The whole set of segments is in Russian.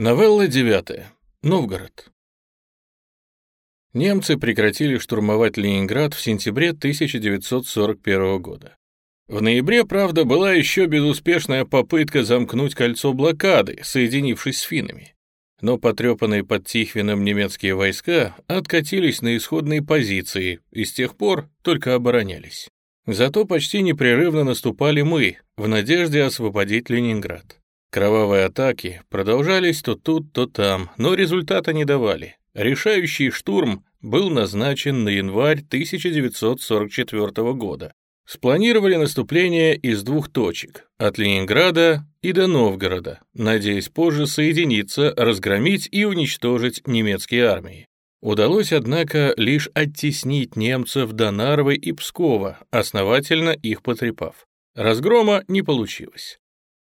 Новелла девятая. Новгород. Немцы прекратили штурмовать Ленинград в сентябре 1941 года. В ноябре, правда, была еще безуспешная попытка замкнуть кольцо блокады, соединившись с финнами. Но потрепанные под Тихвином немецкие войска откатились на исходные позиции и с тех пор только оборонялись. Зато почти непрерывно наступали мы, в надежде освободить Ленинград. Кровавые атаки продолжались то тут, то там, но результата не давали. Решающий штурм был назначен на январь 1944 года. Спланировали наступление из двух точек, от Ленинграда и до Новгорода, надеясь позже соединиться, разгромить и уничтожить немецкие армии. Удалось, однако, лишь оттеснить немцев до Нарвы и Пскова, основательно их потрепав. Разгрома не получилось.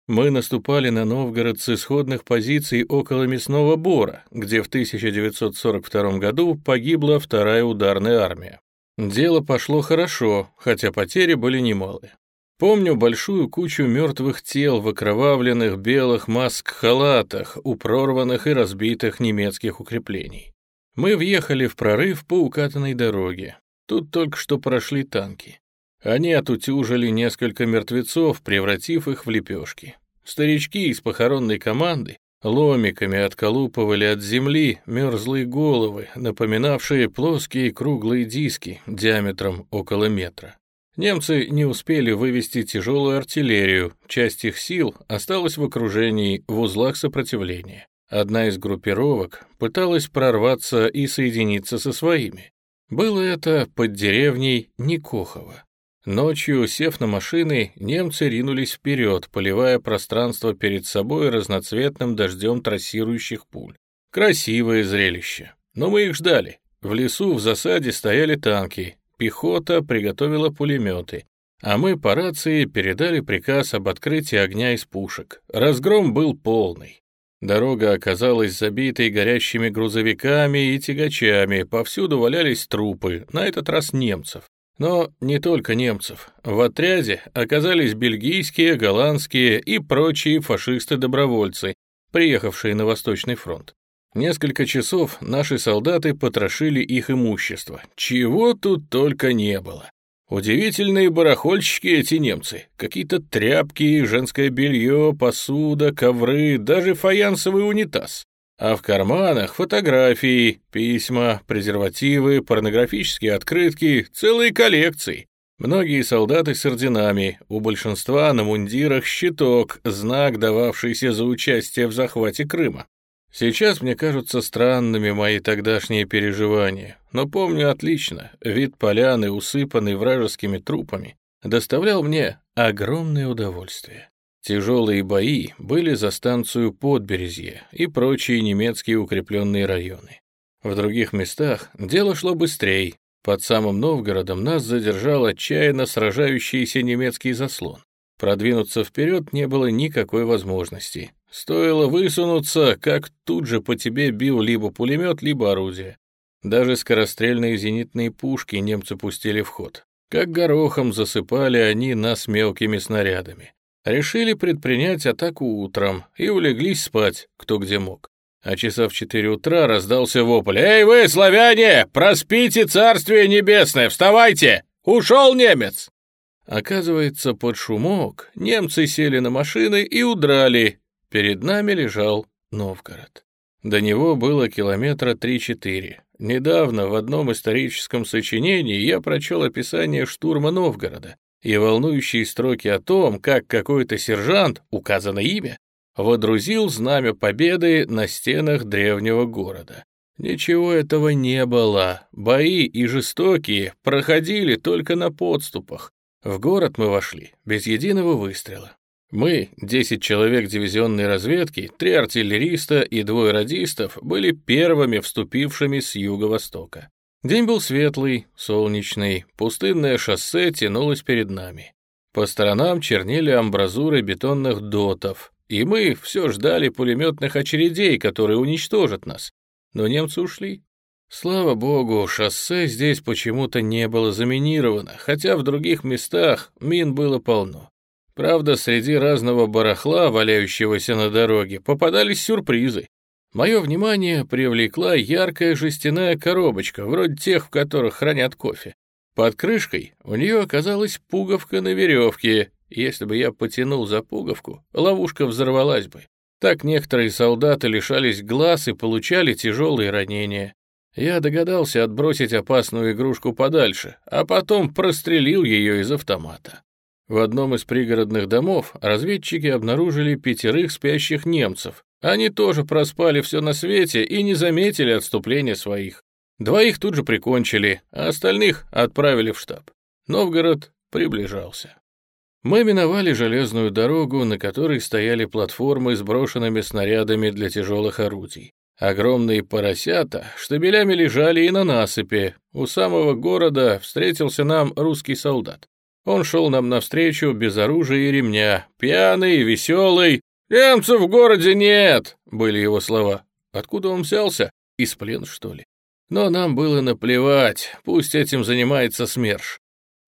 Мы наступали на Новгород с исходных позиций около Мясного Бора, где в 1942 году погибла вторая ударная армия. Дело пошло хорошо, хотя потери были немалые. Помню большую кучу мертвых тел в окровавленных белых маск-халатах у прорванных и разбитых немецких укреплений. Мы въехали в прорыв по укатанной дороге. Тут только что прошли танки. Они отутюжили несколько мертвецов, превратив их в лепешки. Старички из похоронной команды ломиками отколупывали от земли мерзлые головы, напоминавшие плоские круглые диски диаметром около метра. Немцы не успели вывести тяжелую артиллерию, часть их сил осталась в окружении в узлах сопротивления. Одна из группировок пыталась прорваться и соединиться со своими. Было это под деревней Никохово. Ночью, сев на машины, немцы ринулись вперед, поливая пространство перед собой разноцветным дождем трассирующих пуль. Красивое зрелище. Но мы их ждали. В лесу в засаде стояли танки, пехота приготовила пулеметы, а мы по рации передали приказ об открытии огня из пушек. Разгром был полный. Дорога оказалась забитой горящими грузовиками и тягачами, повсюду валялись трупы, на этот раз немцев. Но не только немцев. В отряде оказались бельгийские, голландские и прочие фашисты-добровольцы, приехавшие на Восточный фронт. Несколько часов наши солдаты потрошили их имущество. Чего тут только не было. Удивительные барахольщики эти немцы. Какие-то тряпки, женское белье, посуда, ковры, даже фаянсовый унитаз. А в карманах фотографии, письма, презервативы, порнографические открытки, целые коллекции. Многие солдаты с орденами, у большинства на мундирах щиток, знак, дававшийся за участие в захвате Крыма. Сейчас мне кажутся странными мои тогдашние переживания, но помню отлично, вид поляны, усыпанный вражескими трупами, доставлял мне огромное удовольствие. Тяжелые бои были за станцию Подберезье и прочие немецкие укрепленные районы. В других местах дело шло быстрее. Под самым Новгородом нас задержал отчаянно сражающийся немецкий заслон. Продвинуться вперед не было никакой возможности. Стоило высунуться, как тут же по тебе бил либо пулемет, либо орудие. Даже скорострельные зенитные пушки немцы пустили в ход. Как горохом засыпали они нас мелкими снарядами решили предпринять атаку утром и улеглись спать, кто где мог. А часа в четыре утра раздался вопль. «Эй вы, славяне, проспите царствие небесное, вставайте! Ушел немец!» Оказывается, под шумок немцы сели на машины и удрали. Перед нами лежал Новгород. До него было километра три-четыре. Недавно в одном историческом сочинении я прочел описание штурма Новгорода и волнующие строки о том, как какой-то сержант, указано имя, водрузил знамя победы на стенах древнего города. Ничего этого не было. Бои и жестокие проходили только на подступах. В город мы вошли без единого выстрела. Мы, 10 человек дивизионной разведки, три артиллериста и двое радистов, были первыми вступившими с юго-востока. День был светлый, солнечный, пустынное шоссе тянулось перед нами. По сторонам чернели амбразуры бетонных дотов, и мы все ждали пулеметных очередей, которые уничтожат нас. Но немцы ушли. Слава богу, шоссе здесь почему-то не было заминировано, хотя в других местах мин было полно. Правда, среди разного барахла, валяющегося на дороге, попадались сюрпризы. Мое внимание привлекла яркая жестяная коробочка, вроде тех, в которых хранят кофе. Под крышкой у нее оказалась пуговка на веревке. Если бы я потянул за пуговку, ловушка взорвалась бы. Так некоторые солдаты лишались глаз и получали тяжелые ранения. Я догадался отбросить опасную игрушку подальше, а потом прострелил ее из автомата. В одном из пригородных домов разведчики обнаружили пятерых спящих немцев, они тоже проспали все на свете и не заметили отступления своих. Двоих тут же прикончили, а остальных отправили в штаб. Новгород приближался. Мы миновали железную дорогу, на которой стояли платформы с брошенными снарядами для тяжелых орудий. Огромные поросята штабелями лежали и на насыпи. У самого города встретился нам русский солдат. Он шел нам навстречу без оружия и ремня, пьяный, веселый, «Немцев в городе нет!» — были его слова. Откуда он взялся? Из плен, что ли? Но нам было наплевать, пусть этим занимается СМЕРШ.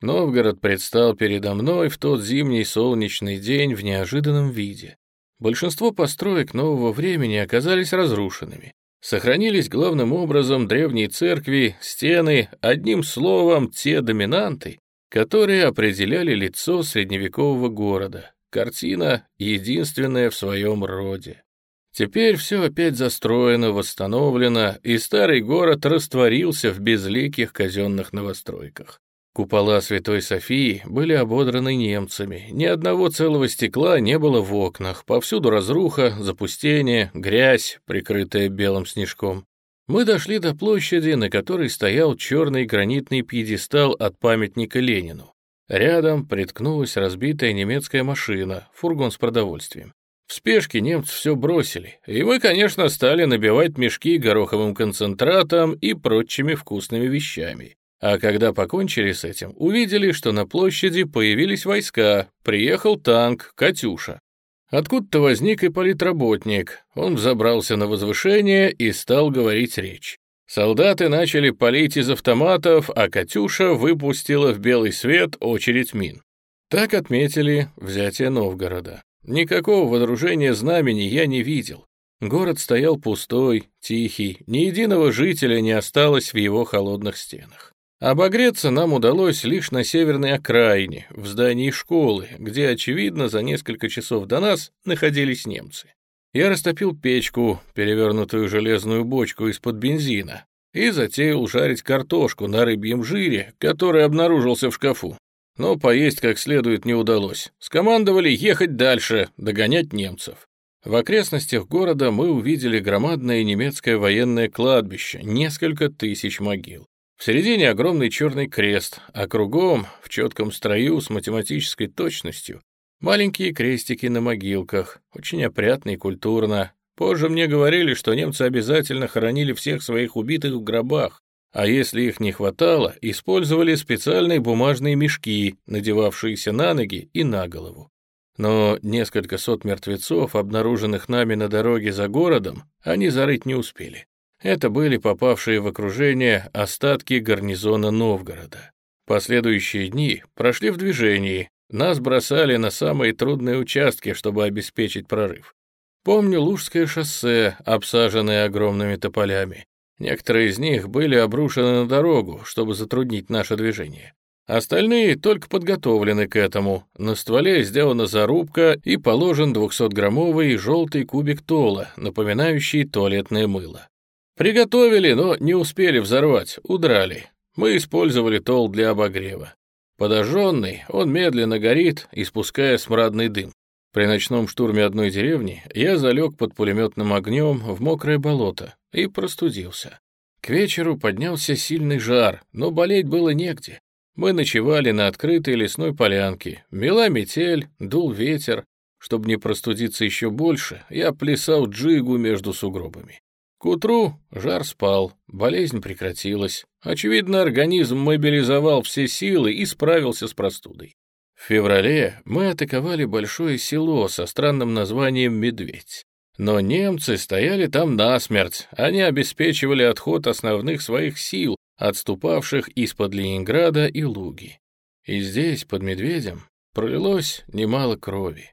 Новгород предстал передо мной в тот зимний солнечный день в неожиданном виде. Большинство построек нового времени оказались разрушенными. Сохранились главным образом древние церкви, стены, одним словом, те доминанты, которые определяли лицо средневекового города, Картина единственная в своем роде. Теперь все опять застроено, восстановлено, и старый город растворился в безликих казенных новостройках. Купола Святой Софии были ободраны немцами, ни одного целого стекла не было в окнах, повсюду разруха, запустение, грязь, прикрытая белым снежком. Мы дошли до площади, на которой стоял черный гранитный пьедестал от памятника Ленину. Рядом приткнулась разбитая немецкая машина, фургон с продовольствием. В спешке немцы все бросили, и мы, конечно, стали набивать мешки гороховым концентратом и прочими вкусными вещами. А когда покончили с этим, увидели, что на площади появились войска, приехал танк «Катюша». Откуда-то возник и политработник. Он взобрался на возвышение и стал говорить речь. Солдаты начали палить из автоматов, а «Катюша» выпустила в белый свет очередь мин. Так отметили взятие Новгорода. Никакого водружения знамени я не видел. Город стоял пустой, тихий, ни единого жителя не осталось в его холодных стенах. Обогреться нам удалось лишь на северной окраине, в здании школы, где, очевидно, за несколько часов до нас находились немцы. Я растопил печку, перевернутую железную бочку из-под бензина, и затеял жарить картошку на рыбьем жире, который обнаружился в шкафу. Но поесть как следует не удалось. Скомандовали ехать дальше, догонять немцев. В окрестностях города мы увидели громадное немецкое военное кладбище, несколько тысяч могил. В середине огромный черный крест, а кругом, в четком строю с математической точностью, Маленькие крестики на могилках, очень опрятно и культурно. Позже мне говорили, что немцы обязательно хоронили всех своих убитых в гробах, а если их не хватало, использовали специальные бумажные мешки, надевавшиеся на ноги и на голову. Но несколько сот мертвецов, обнаруженных нами на дороге за городом, они зарыть не успели. Это были попавшие в окружение остатки гарнизона Новгорода. Последующие дни прошли в движении, нас бросали на самые трудные участки, чтобы обеспечить прорыв. Помню Лужское шоссе, обсаженное огромными тополями. Некоторые из них были обрушены на дорогу, чтобы затруднить наше движение. Остальные только подготовлены к этому. На стволе сделана зарубка и положен 200-граммовый желтый кубик тола, напоминающий туалетное мыло. Приготовили, но не успели взорвать, удрали. Мы использовали тол для обогрева. Подожженный, он медленно горит, испуская смрадный дым. При ночном штурме одной деревни я залег под пулеметным огнем в мокрое болото и простудился. К вечеру поднялся сильный жар, но болеть было негде. Мы ночевали на открытой лесной полянке. Мела метель, дул ветер. Чтобы не простудиться еще больше, я плясал джигу между сугробами. К утру жар спал, болезнь прекратилась. Очевидно, организм мобилизовал все силы и справился с простудой. В феврале мы атаковали большое село со странным названием «Медведь». Но немцы стояли там насмерть, они обеспечивали отход основных своих сил, отступавших из-под Ленинграда и Луги. И здесь, под Медведем, пролилось немало крови.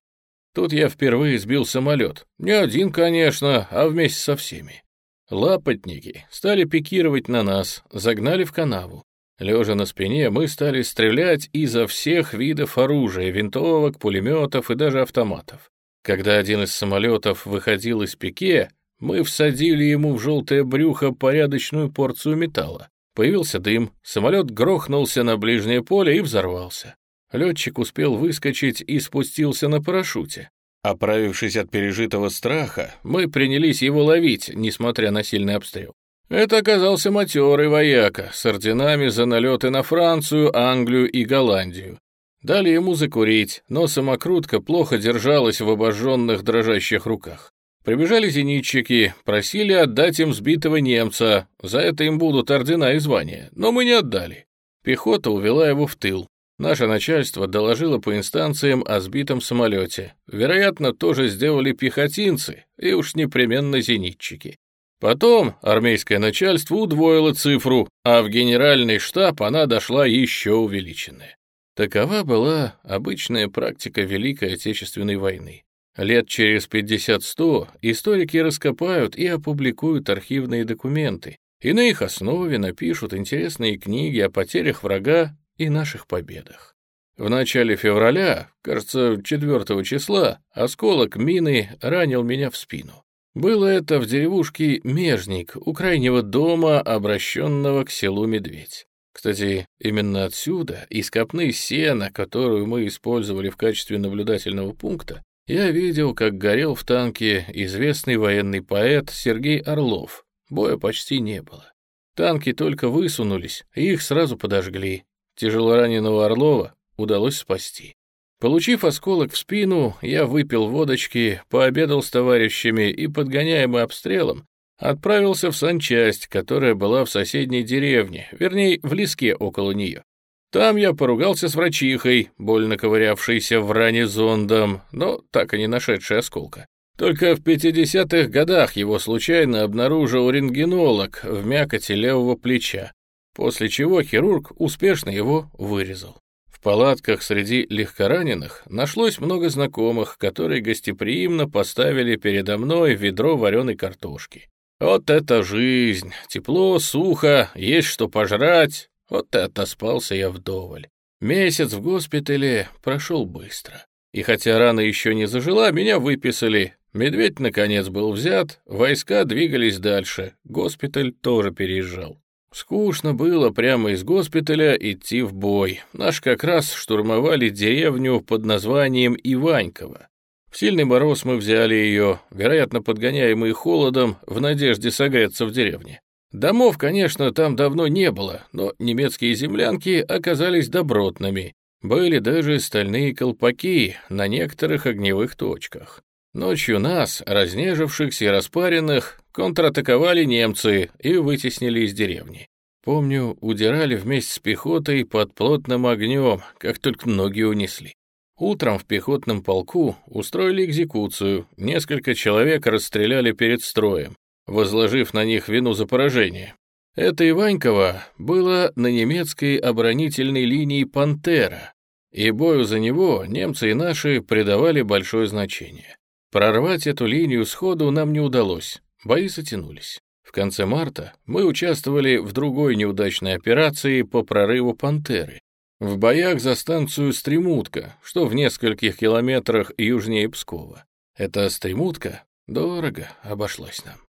Тут я впервые сбил самолет. Не один, конечно, а вместе со всеми. Лапотники стали пикировать на нас, загнали в канаву. Лежа на спине, мы стали стрелять изо всех видов оружия, винтовок, пулеметов и даже автоматов. Когда один из самолетов выходил из пике, мы всадили ему в желтое брюхо порядочную порцию металла. Появился дым, самолет грохнулся на ближнее поле и взорвался. Летчик успел выскочить и спустился на парашюте. Оправившись от пережитого страха, мы принялись его ловить, несмотря на сильный обстрел. Это оказался матерый вояка с орденами за налеты на Францию, Англию и Голландию. Дали ему закурить, но самокрутка плохо держалась в обожженных дрожащих руках. Прибежали зенитчики, просили отдать им сбитого немца, за это им будут ордена и звания, но мы не отдали. Пехота увела его в тыл. Наше начальство доложило по инстанциям о сбитом самолете. Вероятно, тоже сделали пехотинцы и уж непременно зенитчики. Потом армейское начальство удвоило цифру, а в генеральный штаб она дошла еще увеличенная. Такова была обычная практика Великой Отечественной войны. Лет через 50-100 историки раскопают и опубликуют архивные документы, и на их основе напишут интересные книги о потерях врага и наших победах. В начале февраля, кажется, 4 числа, осколок мины ранил меня в спину. Было это в деревушке Межник, у крайнего дома, обращенного к селу Медведь. Кстати, именно отсюда, из копны сена, которую мы использовали в качестве наблюдательного пункта, я видел, как горел в танке известный военный поэт Сергей Орлов. Боя почти не было. Танки только высунулись, и их сразу подожгли. Тяжелораненого Орлова удалось спасти. Получив осколок в спину, я выпил водочки, пообедал с товарищами и, подгоняемый обстрелом, отправился в санчасть, которая была в соседней деревне, вернее, в леске около нее. Там я поругался с врачихой, больно ковырявшейся в ране зондом, но так и не нашедшей осколка. Только в 50-х годах его случайно обнаружил рентгенолог в мякоти левого плеча, после чего хирург успешно его вырезал. В палатках среди легкораненых нашлось много знакомых, которые гостеприимно поставили передо мной ведро вареной картошки. Вот это жизнь! Тепло, сухо, есть что пожрать, вот и отоспался я вдоволь. Месяц в госпитале прошел быстро. И хотя рана еще не зажила, меня выписали. Медведь, наконец, был взят, войска двигались дальше, госпиталь тоже переезжал. Скучно было прямо из госпиталя идти в бой. Наш как раз штурмовали деревню под названием Иваньково. В сильный мороз мы взяли ее, вероятно, подгоняемые холодом, в надежде согреться в деревне. Домов, конечно, там давно не было, но немецкие землянки оказались добротными. Были даже стальные колпаки на некоторых огневых точках. Ночью нас, разнежившихся и распаренных, контратаковали немцы и вытеснили из деревни. Помню, удирали вместе с пехотой под плотным огнем, как только ноги унесли. Утром в пехотном полку устроили экзекуцию, несколько человек расстреляли перед строем возложив на них вину за поражение. Это Иваньково было на немецкой оборонительной линии «Пантера», и бою за него немцы и наши придавали большое значение. Прорвать эту линию сходу нам не удалось, бои затянулись. В конце марта мы участвовали в другой неудачной операции по прорыву «Пантеры», в боях за станцию Стремутка, что в нескольких километрах южнее Пскова. Эта Стремутка дорого обошлась нам.